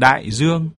đại dương.